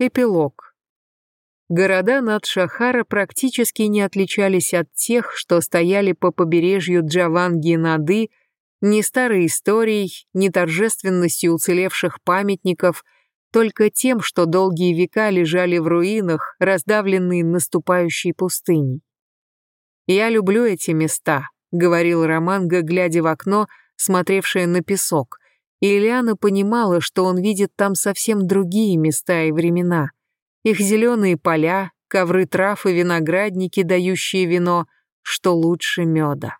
Эпилог. Города над Шахара практически не отличались от тех, что стояли по побережью Джаванги-Нады, ни старой историей, ни торжественностью уцелевших памятников, только тем, что долгие века лежали в руинах, раздавленные наступающей пустыней. «Я люблю эти места», — говорил Романго, глядя в окно, смотревшее на песок — и Ильяна понимала, что он видит там совсем другие места и времена. Их зеленые поля, ковры трав и виноградники, дающие вино, что лучше меда.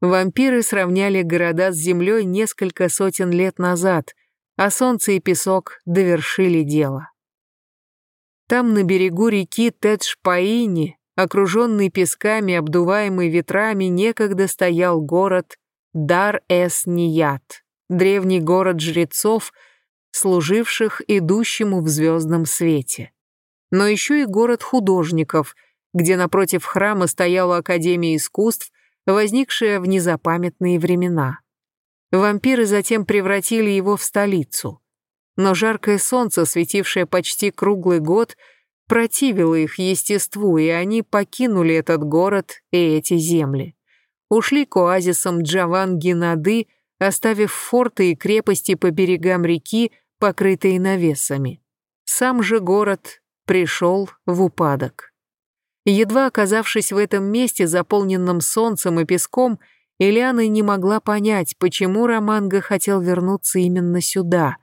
Вампиры сравняли города с землей несколько сотен лет назад, а солнце и песок довершили дело. Там на берегу реки Тедж-Паини, окруженный песками, обдуваемый ветрами, некогда стоял город Дар-эс-Ният древний город жрецов, служивших идущему в звездном свете. Но еще и город художников, где напротив храма стояла Академия искусств, возникшая в незапамятные времена. Вампиры затем превратили его в столицу. Но жаркое солнце, светившее почти круглый год, противило их естеству, и они покинули этот город и эти земли. Ушли к оазисам Джаван-Генады, оставив форты и крепости по берегам реки, покрытые навесами. Сам же город пришел в упадок. Едва оказавшись в этом месте, заполненном солнцем и песком, Ильяна не могла понять, почему Романго хотел вернуться именно сюда.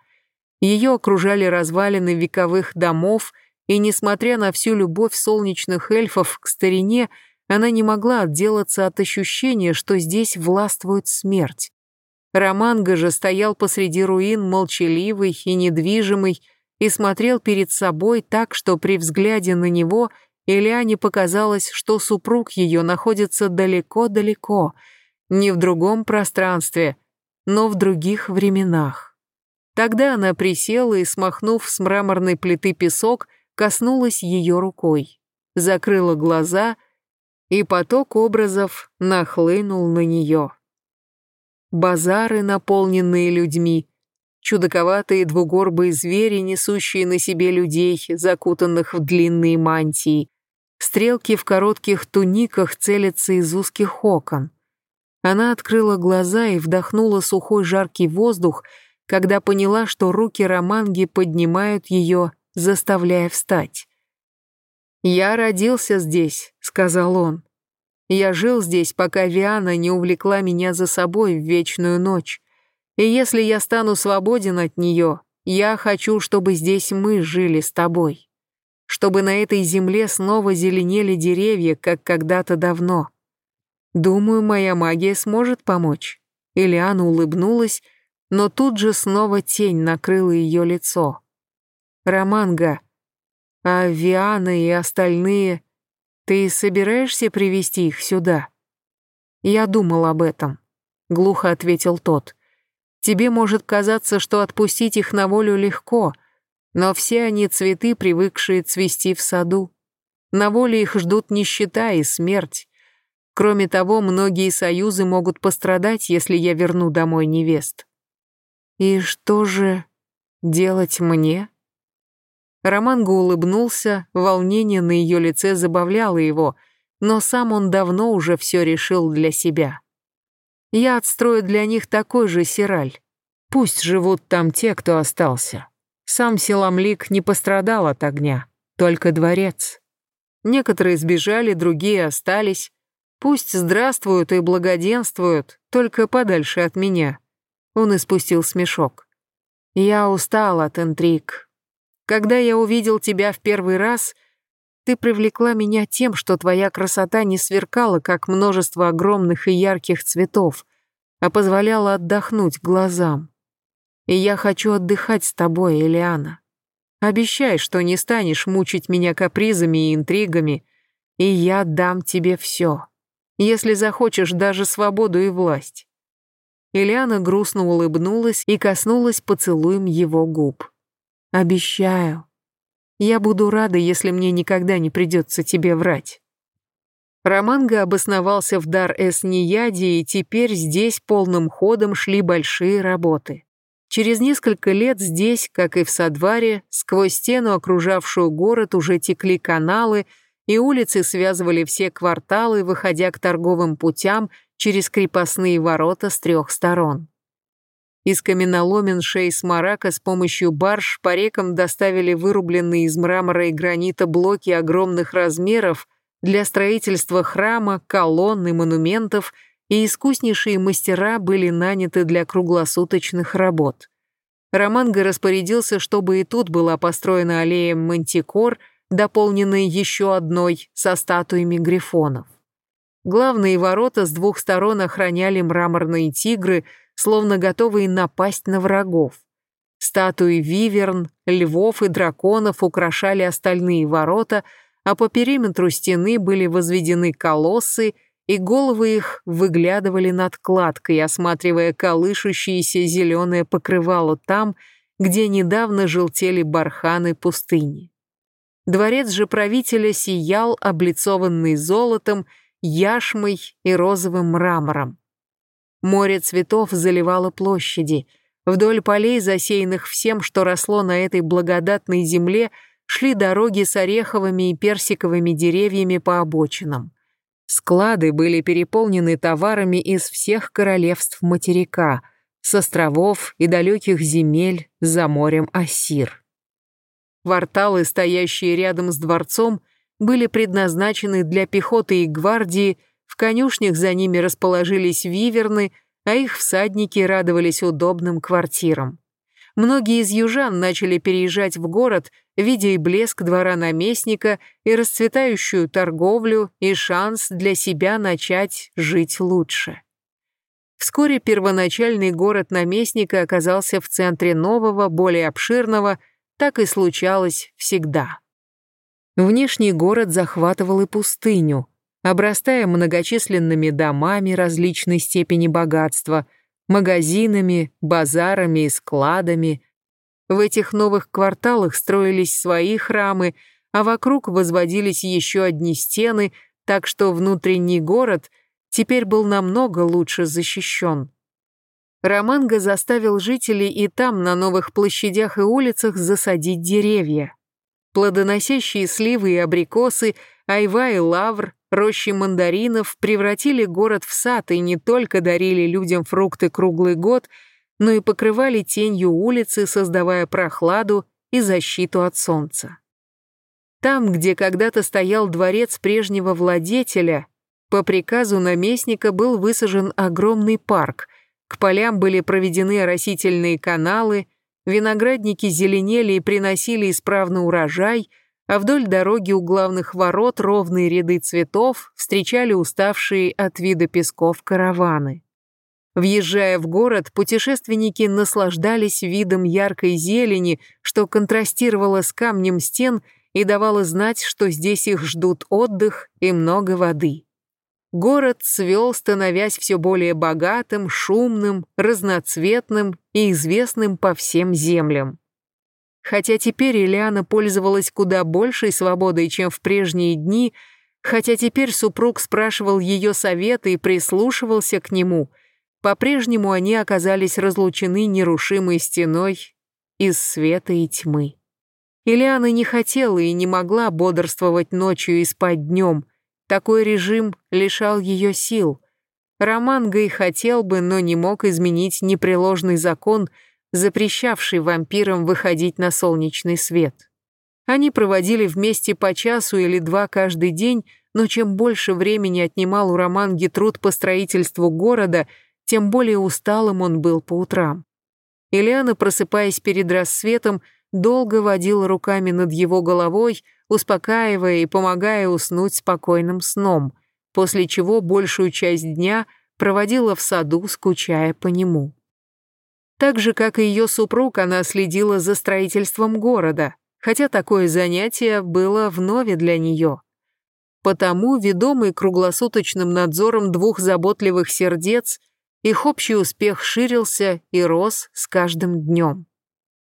Ее окружали развалины вековых домов, и, несмотря на всю любовь солнечных эльфов к старине, она не могла отделаться от ощущения, что здесь властвует смерть. Романго же стоял посреди руин молчаливый и недвижимый и смотрел перед собой так, что при взгляде на него Ильяне показалось, что супруг ее находится далеко-далеко, не в другом пространстве, но в других временах. Тогда она присела и, смахнув с мраморной плиты песок, коснулась ее рукой, закрыла глаза, и поток образов нахлынул на нее базары, наполненные людьми, чудаковатые двугорбые звери, несущие на себе людей, закутанных в длинные мантии, стрелки в коротких туниках целятся из узких окон. Она открыла глаза и вдохнула сухой жаркий воздух, когда поняла, что руки Романги поднимают ее, заставляя встать. «Я родился здесь», — сказал он. Я жил здесь, пока Виана не увлекла меня за собой в вечную ночь. И если я стану свободен от нее, я хочу, чтобы здесь мы жили с тобой. Чтобы на этой земле снова зеленели деревья, как когда-то давно. Думаю, моя магия сможет помочь. Ильяна улыбнулась, но тут же снова тень накрыла ее лицо. Романга, а Виана и остальные ты собираешься привести их сюда? Я думал об этом, глухо ответил тот. Тебе может казаться, что отпустить их на волю легко, но все они цветы, привыкшие цвести в саду. На воле их ждут нищета и смерть. Кроме того, многие союзы могут пострадать, если я верну домой невест. И что же делать мне? Романго улыбнулся, волнение на ее лице забавляло его, но сам он давно уже все решил для себя. «Я отстрою для них такой же сираль. Пусть живут там те, кто остался. Сам Селамлик не пострадал от огня, только дворец. Некоторые сбежали, другие остались. Пусть здравствуют и благоденствуют, только подальше от меня». Он испустил смешок. «Я устал от интриг, когда я увидел тебя в первый раз, ты привлекла меня тем, что твоя красота не сверкала, как множество огромных и ярких цветов, а позволяла отдохнуть глазам. И я хочу отдыхать с тобой, Элиана. Обещай, что не станешь мучить меня капризами и интригами, и я дам тебе все, если захочешь даже свободу и власть». Ильяна грустно улыбнулась и коснулась поцелуем его губ. Обещаю. Я буду рада, если мне никогда не придется тебе врать. Романго обосновался в Дар-эс-Нияде, и теперь здесь полным ходом шли большие работы. Через несколько лет здесь, как и в Садваре, сквозь стену, окружавшую город, уже текли каналы, и улицы связывали все кварталы, выходя к торговым путям через крепостные ворота с трех сторон. Из каменоломен Шейс Марака с помощью барж по рекам доставили вырубленные из мрамора и гранита блоки огромных размеров для строительства храма, колонн и монументов, и искуснейшие мастера были наняты для круглосуточных работ. Романго распорядился, чтобы и тут была построена аллея Мантикор, дополненная еще одной со статуями грифонов. Главные ворота с двух сторон охраняли мраморные тигры, словно готовые напасть на врагов. Статуи виверн, львов и драконов украшали остальные ворота, а по периметру стены были возведены колоссы, и головы их выглядывали над кладкой, осматривая колышущееся зеленое покрывало там, где недавно желтели барханы пустыни. Дворец же правителя сиял, облицованный золотом, яшмой и розовым мрамором. Море цветов заливало площади. Вдоль полей, засеянных всем, что росло на этой благодатной земле, шли дороги с ореховыми и персиковыми деревьями по обочинам. Склады были переполнены товарами из всех королевств материка, с островов и далеких земель за морем Ассир. Кварталы, стоящие рядом с дворцом, были предназначены для пехоты и гвардии, конюшнях за ними расположились виверны, а их всадники радовались удобным квартирам. Многие из южан начали переезжать в город, видя и блеск двора наместника, и расцветающую торговлю, и шанс для себя начать жить лучше. Вскоре первоначальный город наместника оказался в центре нового, более обширного, так и случалось всегда. Внешний город захватывал и пустыню, обрастая многочисленными домами различной степени богатства, магазинами, базарами и складами. В этих новых кварталах строились свои храмы, а вокруг возводились еще одни стены, так что внутренний город теперь был намного лучше защищен. Романго заставил жителей и там, на новых площадях и улицах, засадить деревья. Плодоносящие сливы и абрикосы, айва и лавр, рощи мандаринов превратили город в сад и не только дарили людям фрукты круглый год, но и покрывали тенью улицы, создавая прохладу и защиту от солнца. Там, где когда-то стоял дворец прежнего владетеля, по приказу наместника был высажен огромный парк, к полям были проведены оросительные каналы, Виноградники зеленели и приносили исправный урожай, а вдоль дороги у главных ворот ровные ряды цветов встречали уставшие от вида песков караваны. Въезжая в город, путешественники наслаждались видом яркой зелени, что контрастировало с камнем стен и давало знать, что здесь их ждут отдых и много воды. Город цвел, становясь все более богатым, шумным, разноцветным и известным по всем землям. Хотя теперь Ильяна пользовалась куда большей свободой, чем в прежние дни, хотя теперь супруг спрашивал ее совета и прислушивался к нему, по-прежнему они оказались разлучены нерушимой стеной из света и тьмы. Ильяна не хотела и не могла бодрствовать ночью и спать днем, такой режим лишал ее сил. Роман Гай хотел бы, но не мог изменить непреложный закон, запрещавший вампирам выходить на солнечный свет. Они проводили вместе по часу или два каждый день, но чем больше времени отнимал у Романги труд по строительству города, тем более усталым он был по утрам. Ильяна, просыпаясь перед рассветом, долго водила руками над его головой, успокаивая и помогая уснуть спокойным сном, после чего большую часть дня проводила в саду, скучая по нему. Так же, как и ее супруг, она следила за строительством города, хотя такое занятие было вновь для нее. Потому, ведомый круглосуточным надзором двух заботливых сердец, их общий успех ширился и рос с каждым днем.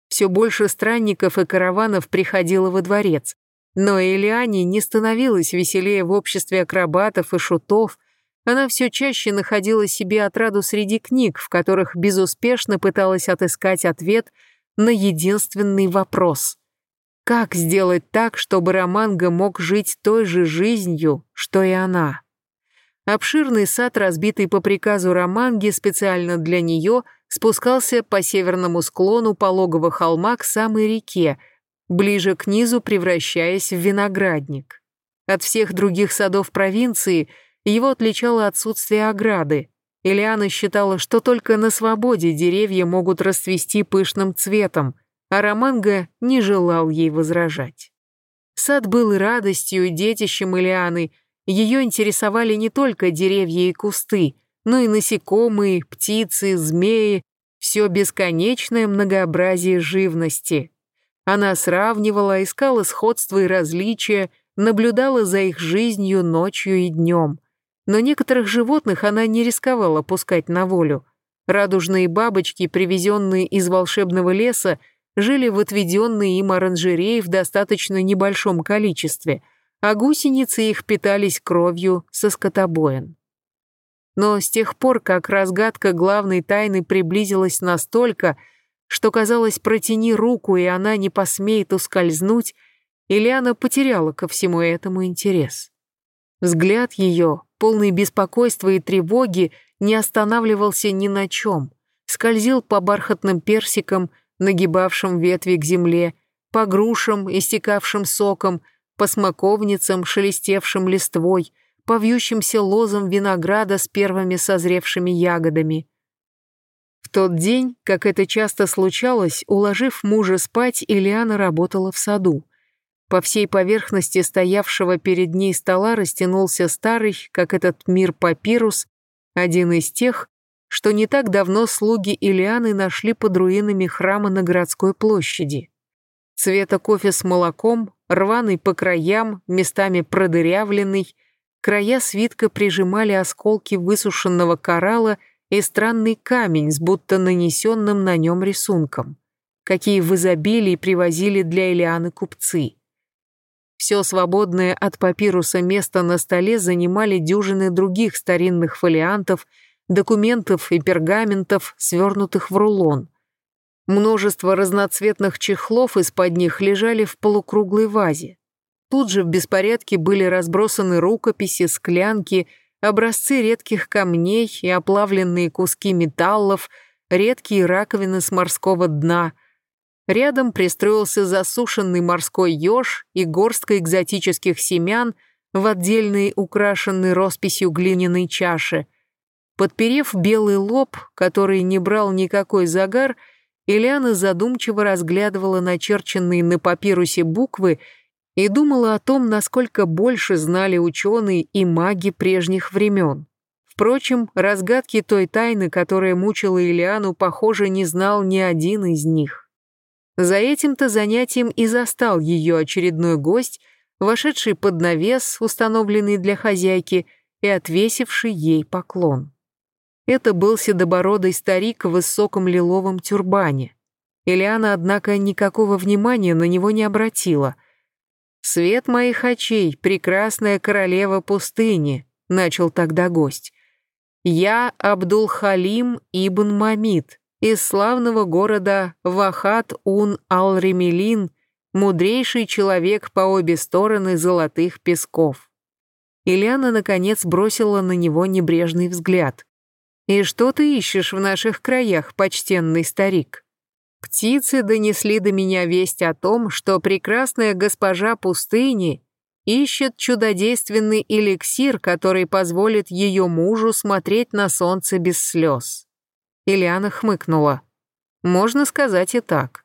Все больше странников и караванов приходило во дворец, но Элиане не становилось веселее в обществе акробатов и шутов, она все чаще находила себе отраду среди книг, в которых безуспешно пыталась отыскать ответ на единственный вопрос. Как сделать так, чтобы Романго мог жить той же жизнью, что и она? Обширный сад, разбитый по приказу Романги специально для нее, спускался по северному склону пологого холма к самой реке, ближе к низу превращаясь в виноградник. От всех других садов провинции его отличало отсутствие ограды. Элиана считала, что только на свободе деревья могут расцвести пышным цветом, а Романго не желал ей возражать. Сад был радостью, и детищем Элианы. Ее интересовали не только деревья и кусты, но и насекомые, птицы, змеи, все бесконечное многообразие живности. Она сравнивала, искала сходства и различия, наблюдала за их жизнью ночью и днем. Но некоторых животных она не рисковала пускать на волю. Радужные бабочки, привезенные из волшебного леса, жили в отведенной им оранжерее в достаточно небольшом количестве, а гусеницы их питались кровью со скотобоин. Но с тех пор, как разгадка главной тайны приблизилась настолько, что казалось, протяни руку, и она не посмеет ускользнуть, Ильяна потеряла ко всему этому интерес. Взгляд ее, полный беспокойства и тревоги, не останавливался ни на чем, скользил по бархатным персикам, нагибавшим ветви к земле, по грушам, истекавшим соком, по смоковницам, шелестевшим листвой, по вьющимся лозам винограда с первыми созревшими ягодами. Тот день, как это часто случалось, уложив мужа спать, Ильяна работала в саду. По всей поверхности стоявшего перед ней стола растянулся старый, как этот мир папирус, один из тех, что не так давно слуги Илианы нашли под руинами храма на городской площади. Цвета кофе с молоком, рваный по краям, местами продырявленный, края свитка прижимали осколки высушенного коралла и странный камень с будто нанесенным на нем рисунком, какие в изобилии привозили для Илианы купцы. Все свободное от папируса место на столе занимали дюжины других старинных фолиантов – документов и пергаментов, свернутых в рулон. Множество разноцветных чехлов из-под них лежали в полукруглой вазе. Тут же в беспорядке были разбросаны рукописи, склянки, образцы редких камней и оплавленные куски металлов, редкие раковины с морского дна. Рядом пристроился засушенный морской еж и горстка экзотических семян в отдельной украшенной росписью глиняной чаше – Подперев белый лоб, который не брал никакой загар, Ильяна задумчиво разглядывала начерченные на папирусе буквы и думала о том, насколько больше знали ученые и маги прежних времен. Впрочем, разгадки той тайны, которая мучила Ильяну, похоже, не знал ни один из них. За этим-то занятием и застал ее очередной гость, вошедший под навес, установленный для хозяйки, и отвесивший ей поклон. Это был седобородый старик в высоком лиловом тюрбане. Элиана, однако, никакого внимания на него не обратила. «Свет моих очей, прекрасная королева пустыни», — начал тогда гость. «Я Абдул-Халим Ибн Мамид из славного города Вахат-Ун-Ал-Ремелин, мудрейший человек по обе стороны золотых песков». Ильяна, наконец, бросила на него небрежный взгляд. «И что ты ищешь в наших краях, почтенный старик?» Птицы донесли до меня весть о том, что прекрасная госпожа пустыни ищет чудодейственный эликсир, который позволит ее мужу смотреть на солнце без слез. Ильяна хмыкнула. Можно сказать и так.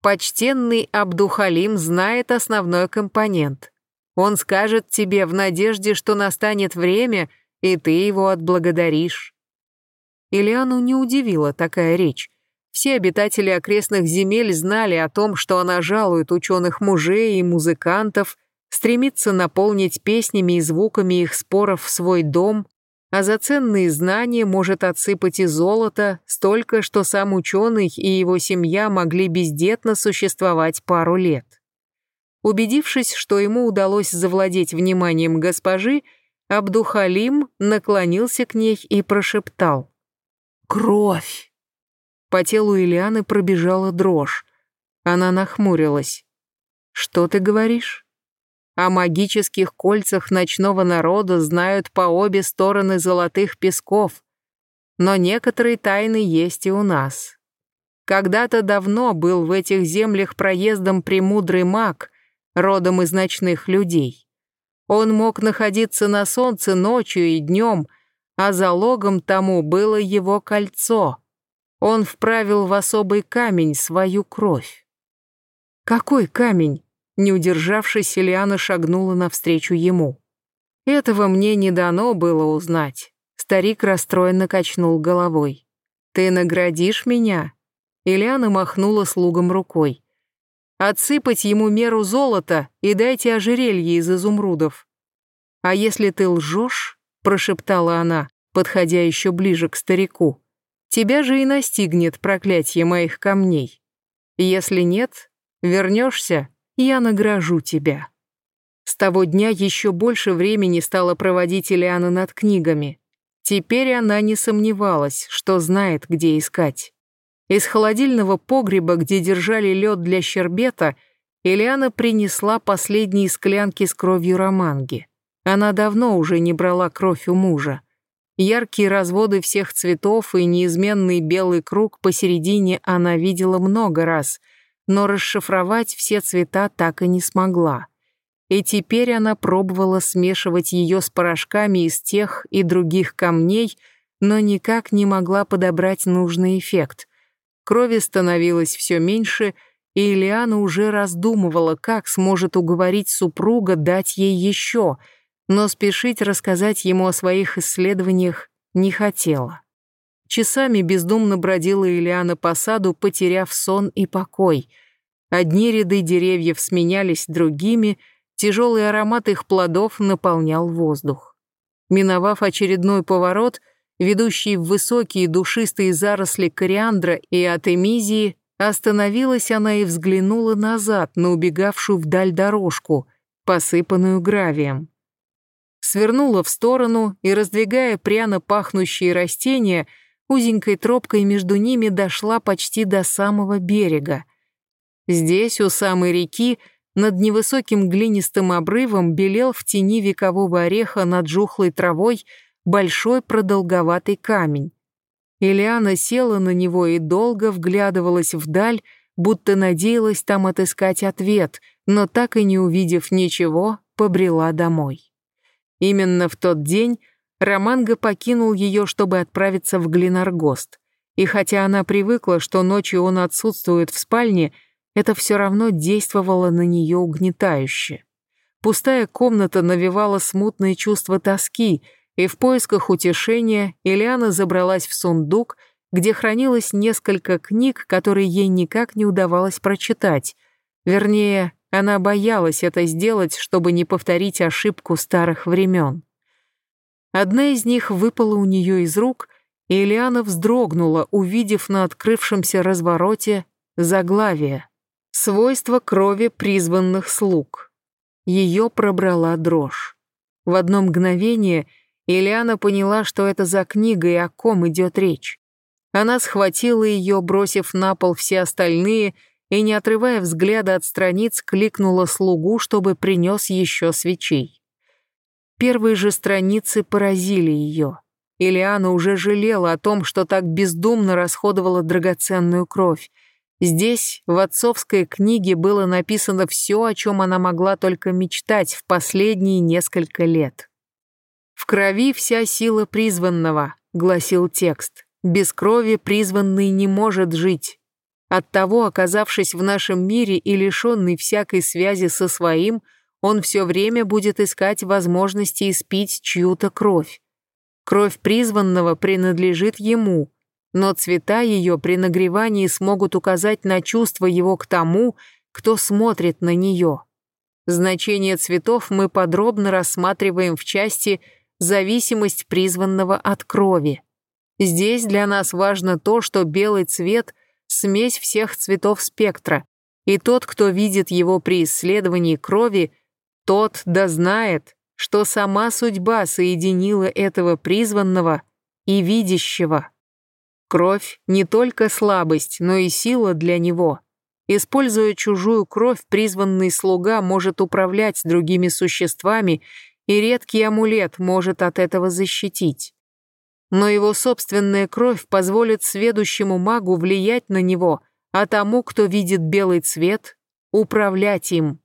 Почтенный Абдухалим знает основной компонент. Он скажет тебе в надежде, что настанет время, и ты его отблагодаришь. Ильяну не удивила такая речь. Все обитатели окрестных земель знали о том, что она жалует ученых мужей и музыкантов, стремится наполнить песнями и звуками их споров свой дом, а за ценные знания может отсыпать и золото столько, что сам ученый и его семья могли бездетно существовать пару лет. Убедившись, что ему удалось завладеть вниманием госпожи, Абдухалим наклонился к ней и прошептал. «Кровь!» По телу Ильяны пробежала дрожь. Она нахмурилась. «Что ты говоришь?» О магических кольцах ночного народа знают по обе стороны золотых песков. Но некоторые тайны есть и у нас. Когда-то давно был в этих землях проездом премудрый маг, родом из ночных людей. Он мог находиться на солнце ночью и днем, а залогом тому было его кольцо. Он вправил в особый камень свою кровь. «Какой камень?» Не удержавшись, Ильяна шагнула навстречу ему. «Этого мне не дано было узнать». Старик расстроенно качнул головой. «Ты наградишь меня?» Ильяна махнула слугам рукой. «Отсыпать ему меру золота и дайте ожерелье из изумрудов». «А если ты лжешь?» — прошептала она, подходя еще ближе к старику. «Тебя же и настигнет проклятие моих камней. Если нет, вернешься я награжу тебя». С того дня еще больше времени стала проводить Ильяна над книгами. Теперь она не сомневалась, что знает, где искать. Из холодильного погреба, где держали лед для щербета, Ильяна принесла последние склянки с кровью романги. Она давно уже не брала кровь у мужа. Яркие разводы всех цветов и неизменный белый круг посередине она видела много раз, но расшифровать все цвета так и не смогла. И теперь она пробовала смешивать ее с порошками из тех и других камней, но никак не могла подобрать нужный эффект. Крови становилось все меньше, и Ильяна уже раздумывала, как сможет уговорить супруга дать ей еще, но спешить рассказать ему о своих исследованиях не хотела. Часами бездумно бродила Ильяна по саду, потеряв сон и покой. Одни ряды деревьев сменялись другими, тяжелый аромат их плодов наполнял воздух. Миновав очередной поворот, ведущий в высокие душистые заросли кориандра и атемизии, остановилась она и взглянула назад на убегавшую вдаль дорожку, посыпанную гравием свернула в сторону и, раздвигая пряно пахнущие растения, узенькой тропкой между ними дошла почти до самого берега. Здесь, у самой реки, над невысоким глинистым обрывом белел в тени векового ореха над жухлой травой большой продолговатый камень. Ильяна села на него и долго вглядывалась вдаль, будто надеялась там отыскать ответ, но так и не увидев ничего, побрела домой. Именно в тот день Романго покинул ее, чтобы отправиться в Глинаргост. И хотя она привыкла, что ночью он отсутствует в спальне, это все равно действовало на нее угнетающе. Пустая комната навевала смутные чувства тоски, и в поисках утешения Ильяна забралась в сундук, где хранилось несколько книг, которые ей никак не удавалось прочитать. Вернее, она боялась это сделать, чтобы не повторить ошибку старых времен. Одна из них выпала у нее из рук, и Элиана вздрогнула, увидев на открывшемся развороте заглавие «Свойства крови призванных слуг». Ее пробрала дрожь. В одно мгновение Ильяна поняла, что это за книга и о ком идет речь. Она схватила ее, бросив на пол все остальные, и, не отрывая взгляда от страниц, кликнула слугу, чтобы принес еще свечей. Первые же страницы поразили ее. Ильяна уже жалела о том, что так бездумно расходовала драгоценную кровь. Здесь, в отцовской книге, было написано все, о чем она могла только мечтать в последние несколько лет. «В крови вся сила призванного», — гласил текст. «Без крови призванный не может жить». Оттого, оказавшись в нашем мире и лишенный всякой связи со своим, — он все время будет искать возможности испить чью-то кровь. Кровь призванного принадлежит ему, но цвета ее при нагревании смогут указать на чувство его к тому, кто смотрит на нее. Значение цветов мы подробно рассматриваем в части «Зависимость призванного от крови». Здесь для нас важно то, что белый цвет – смесь всех цветов спектра, и тот, кто видит его при исследовании крови, тот да знает, что сама судьба соединила этого призванного и видящего. Кровь — не только слабость, но и сила для него. Используя чужую кровь, призванный слуга может управлять другими существами, и редкий амулет может от этого защитить. Но его собственная кровь позволит сведущему магу влиять на него, а тому, кто видит белый цвет, управлять им.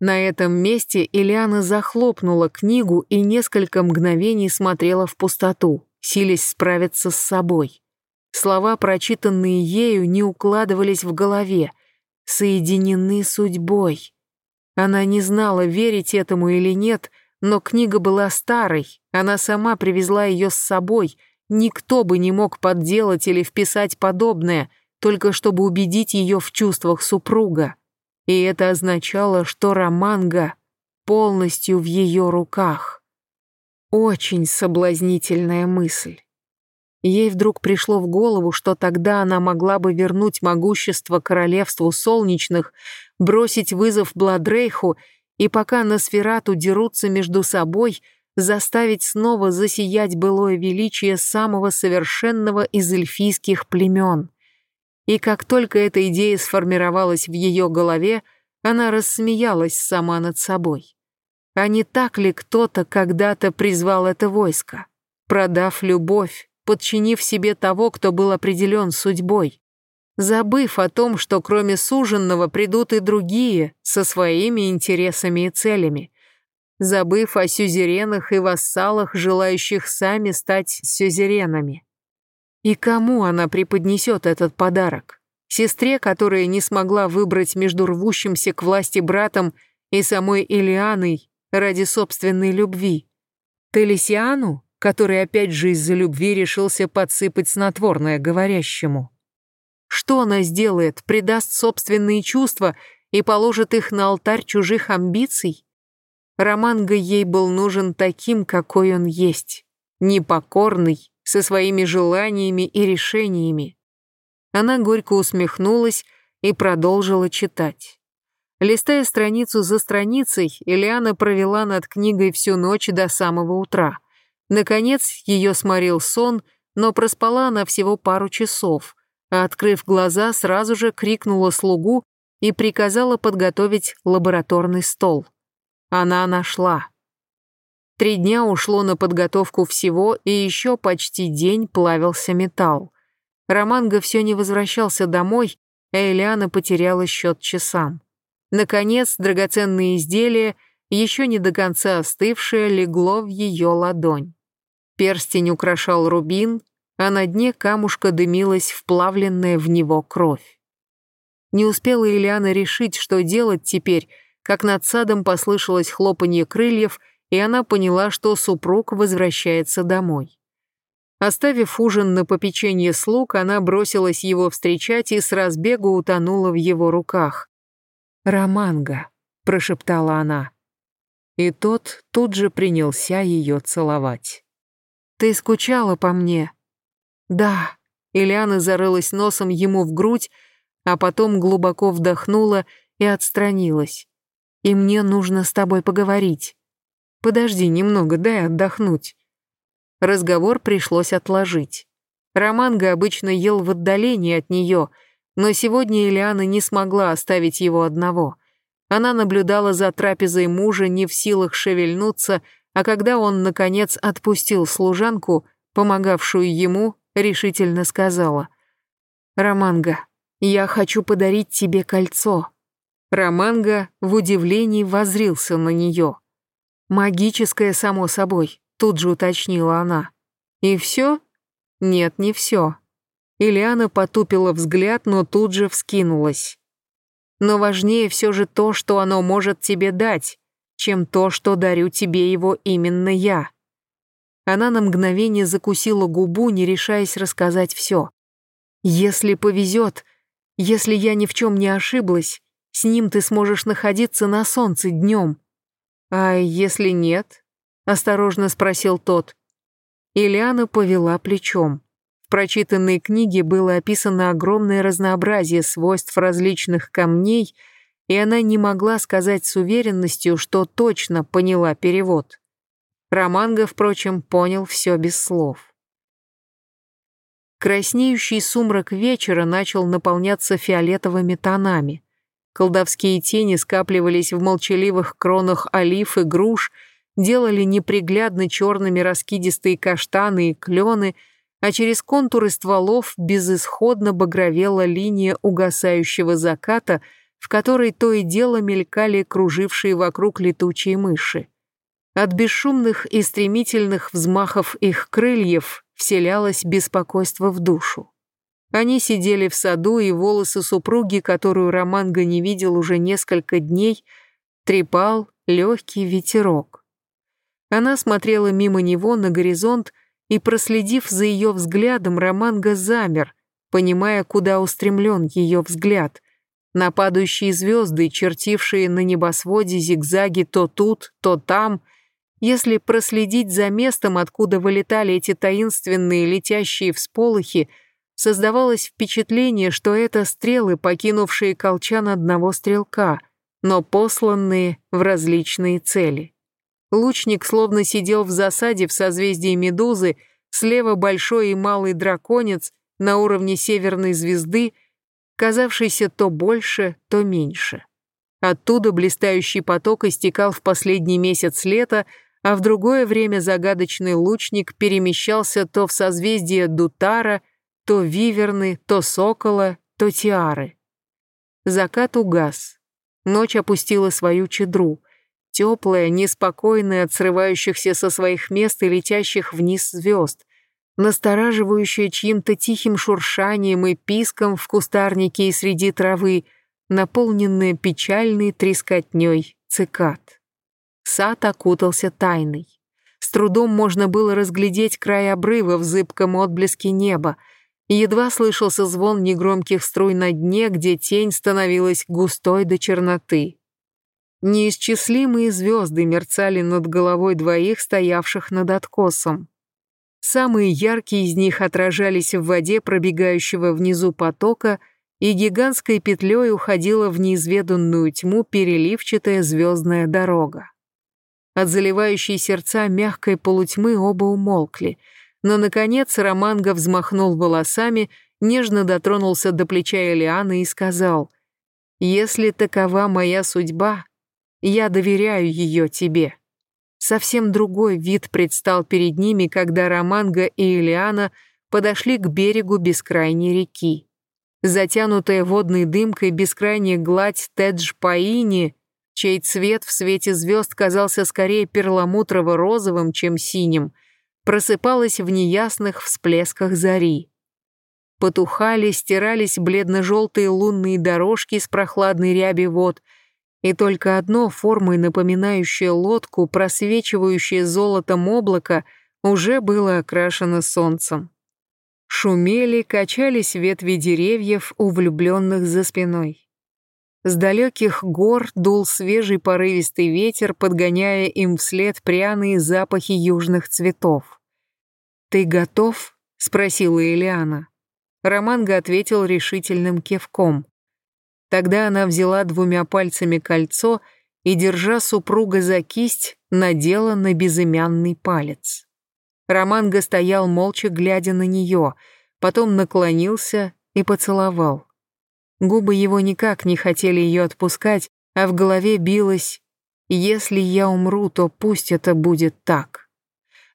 На этом месте Ильяна захлопнула книгу и несколько мгновений смотрела в пустоту, силясь справиться с собой. Слова, прочитанные ею, не укладывались в голове, соединены судьбой. Она не знала, верить этому или нет, но книга была старой, она сама привезла ее с собой, никто бы не мог подделать или вписать подобное, только чтобы убедить ее в чувствах супруга и это означало, что Романга полностью в ее руках. Очень соблазнительная мысль. Ей вдруг пришло в голову, что тогда она могла бы вернуть могущество королевству солнечных, бросить вызов Бладрейху и пока Носферату дерутся между собой, заставить снова засиять былое величие самого совершенного из эльфийских племен. И как только эта идея сформировалась в ее голове, она рассмеялась сама над собой. А не так ли кто-то когда-то призвал это войско, продав любовь, подчинив себе того, кто был определен судьбой, забыв о том, что кроме суженного придут и другие со своими интересами и целями, забыв о сюзеренах и вассалах, желающих сами стать сюзеренами. И кому она преподнесет этот подарок? Сестре, которая не смогла выбрать между рвущимся к власти братом и самой Элианой ради собственной любви? Телесиану, который опять же из-за любви решился подсыпать снотворное говорящему? Что она сделает, предаст собственные чувства и положит их на алтарь чужих амбиций? Романго ей был нужен таким, какой он есть. Непокорный, со своими желаниями и решениями. Она горько усмехнулась и продолжила читать. Листая страницу за страницей, Элиана провела над книгой всю ночь до самого утра. Наконец, ее сморил сон, но проспала она всего пару часов, а, открыв глаза, сразу же крикнула слугу и приказала подготовить лабораторный стол. Она нашла. Три дня ушло на подготовку всего, и еще почти день плавился металл. Романго все не возвращался домой, а Элиана потеряла счет часам. Наконец, драгоценное изделие, еще не до конца остывшее, легло в ее ладонь. Перстень украшал рубин, а на дне камушка дымилась вплавленная в него кровь. Не успела Ильяна решить, что делать теперь, как над садом послышалось хлопанье крыльев — и она поняла, что супруг возвращается домой. Оставив ужин на попечение слуг, она бросилась его встречать и с разбегу утонула в его руках. «Романга», — прошептала она. И тот тут же принялся ее целовать. «Ты скучала по мне?» «Да», — Ильяна зарылась носом ему в грудь, а потом глубоко вдохнула и отстранилась. «И мне нужно с тобой поговорить». Подожди немного, дай отдохнуть. Разговор пришлось отложить. Романго обычно ел в отдалении от нее, но сегодня Элиана не смогла оставить его одного. Она наблюдала за трапезой мужа, не в силах шевельнуться, а когда он, наконец, отпустил служанку, помогавшую ему, решительно сказала. «Романго, я хочу подарить тебе кольцо». Романго в удивлении возрился на нее. «Магическое, само собой», — тут же уточнила она. «И все?» «Нет, не все». Ильяна потупила взгляд, но тут же вскинулась. «Но важнее все же то, что оно может тебе дать, чем то, что дарю тебе его именно я». Она на мгновение закусила губу, не решаясь рассказать все. «Если повезет, если я ни в чем не ошиблась, с ним ты сможешь находиться на солнце днем, «А если нет?» — осторожно спросил тот. Ильяна повела плечом. В прочитанной книге было описано огромное разнообразие свойств различных камней, и она не могла сказать с уверенностью, что точно поняла перевод. Романго, впрочем, понял все без слов. Краснеющий сумрак вечера начал наполняться фиолетовыми тонами. Колдовские тени скапливались в молчаливых кронах олив и груш, делали неприглядно черными раскидистые каштаны и клены, а через контуры стволов безысходно багровела линия угасающего заката, в которой то и дело мелькали кружившие вокруг летучие мыши. От бесшумных и стремительных взмахов их крыльев вселялось беспокойство в душу. Они сидели в саду, и волосы супруги, которую Романго не видел уже несколько дней, трепал легкий ветерок. Она смотрела мимо него на горизонт, и, проследив за ее взглядом, Романго замер, понимая, куда устремлен ее взгляд. На падающие звезды, чертившие на небосводе зигзаги то тут, то там — если проследить за местом, откуда вылетали эти таинственные летящие всполохи, создавалось впечатление, что это стрелы, покинувшие колчан одного стрелка, но посланные в различные цели. Лучник словно сидел в засаде в созвездии Медузы, слева большой и малый драконец на уровне северной звезды, казавшийся то больше, то меньше. Оттуда блистающий поток истекал в последний месяц лета, а в другое время загадочный лучник перемещался то в созвездие Дутара, то Виверны, то Сокола, то Тиары. Закат угас. Ночь опустила свою чедру, теплая, неспокойная от срывающихся со своих мест и летящих вниз звезд, настораживающая чьим-то тихим шуршанием и писком в кустарнике и среди травы, наполненная печальной трескотней цикад. Сад окутался тайной. С трудом можно было разглядеть край обрыва в зыбком отблеске неба, и едва слышался звон негромких струй на дне, где тень становилась густой до черноты. Неисчислимые звезды мерцали над головой двоих, стоявших над откосом. Самые яркие из них отражались в воде пробегающего внизу потока, и гигантской петлей уходила в неизведанную тьму переливчатая звездная дорога. От заливающей сердца мягкой полутьмы оба умолкли, но, наконец, Романго взмахнул волосами, нежно дотронулся до плеча Элианы и сказал, «Если такова моя судьба, я доверяю ее тебе». Совсем другой вид предстал перед ними, когда Романго и Элиана подошли к берегу бескрайней реки. Затянутая водной дымкой бескрайняя гладь Тедж-Паини чей цвет в свете звезд казался скорее перламутрово-розовым, чем синим, просыпалась в неясных всплесках зари. Потухали, стирались бледно-желтые лунные дорожки с прохладной ряби вод, и только одно формой напоминающее лодку, просвечивающее золотом облако, уже было окрашено солнцем. Шумели, качались ветви деревьев у влюбленных за спиной. С далеких гор дул свежий порывистый ветер, подгоняя им вслед пряные запахи южных цветов. «Ты готов?» — спросила Элиана. Романго ответил решительным кивком. Тогда она взяла двумя пальцами кольцо и, держа супруга за кисть, надела на безымянный палец. Романго стоял молча, глядя на нее, потом наклонился и поцеловал. Губы его никак не хотели ее отпускать, а в голове билось «Если я умру, то пусть это будет так».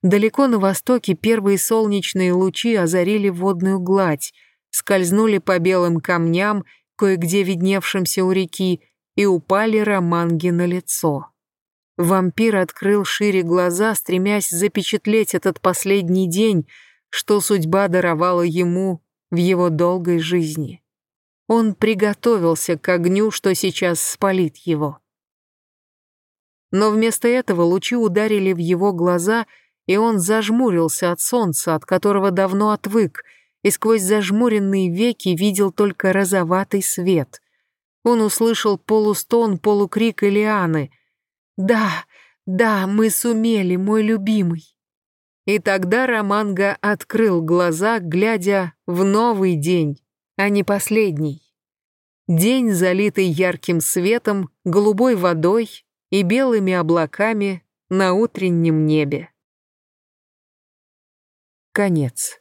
Далеко на востоке первые солнечные лучи озарили водную гладь, скользнули по белым камням, кое-где видневшимся у реки, и упали романги на лицо. Вампир открыл шире глаза, стремясь запечатлеть этот последний день, что судьба даровала ему в его долгой жизни. Он приготовился к огню, что сейчас спалит его. Но вместо этого лучи ударили в его глаза, и он зажмурился от солнца, от которого давно отвык, и сквозь зажмуренные веки видел только розоватый свет. Он услышал полустон, полукрик Элианы. «Да, да, мы сумели, мой любимый!» И тогда Романго открыл глаза, глядя в новый день, а не последний. День, залитый ярким светом, голубой водой и белыми облаками на утреннем небе. Конец.